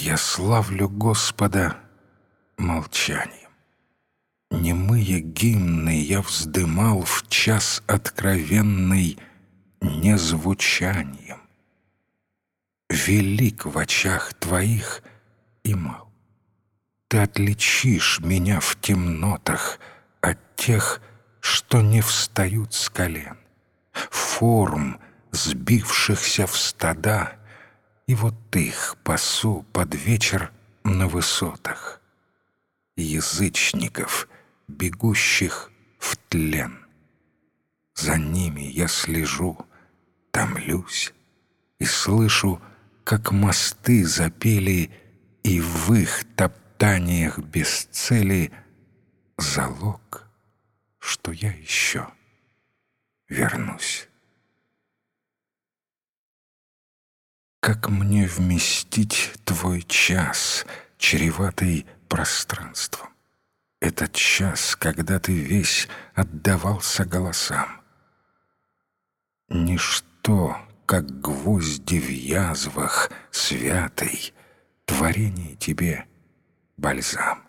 Я славлю Господа молчанием. Немые гимны я вздымал в час откровенный незвучанием. Велик в очах твоих и мал. Ты отличишь меня в темнотах от тех, что не встают с колен, форм, сбившихся в стада, и вот их пасу под вечер на высотах. Язычников, бегущих в тлен. За ними я слежу, томлюсь и слышу, как мосты запели, и в их топтаниях без цели залог, что я еще вернусь. Как мне вместить твой час, чреватый пространством? Этот час, когда ты весь отдавался голосам. Ничто, как гвозди в язвах, святый, Творение тебе бальзам.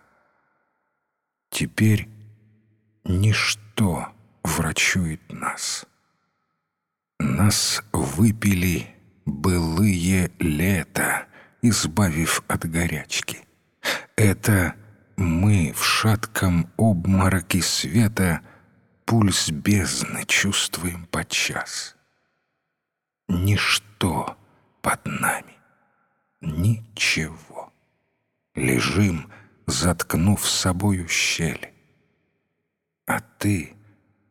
Теперь ничто врачует нас. Нас выпили былые лета, избавив от горячки. Это мы в шатком обмороке света пульс бездны чувствуем подчас. Ничто под нами, ничего. Лежим, заткнув собою щель. А ты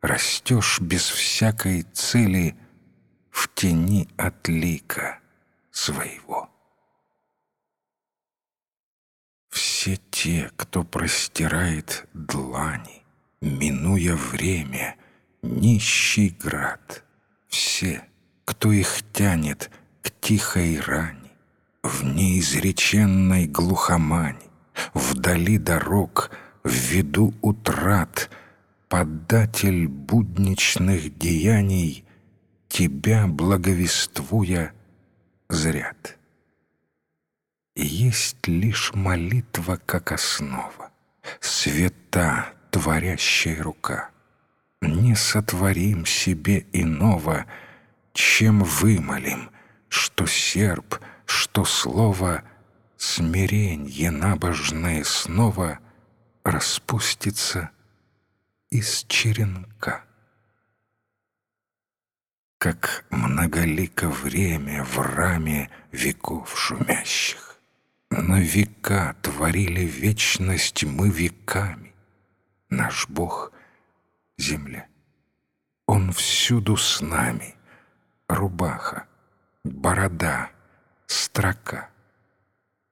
растешь без всякой цели — в тени от лика своего. Все те, кто простирает длани, минуя время, нищий град, все, кто их тянет к тихой ране, в неизреченной глухомане, вдали дорог, в виду утрат, податель будничных деяний тебя благовествуя зрят. Есть лишь молитва как основа, свята творящая рука. Не сотворим себе иного, чем вымолим, что серп, что слово смиренье набожное снова распустится из черенка как многолико время в раме веков шумящих. На века творили вечность мы веками. Наш Бог — земля. Он всюду с нами. Рубаха, борода, строка.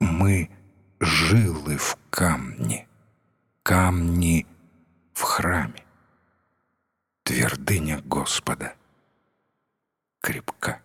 Мы — жилы в камне, камни в храме. Твердыня Господа — крепка.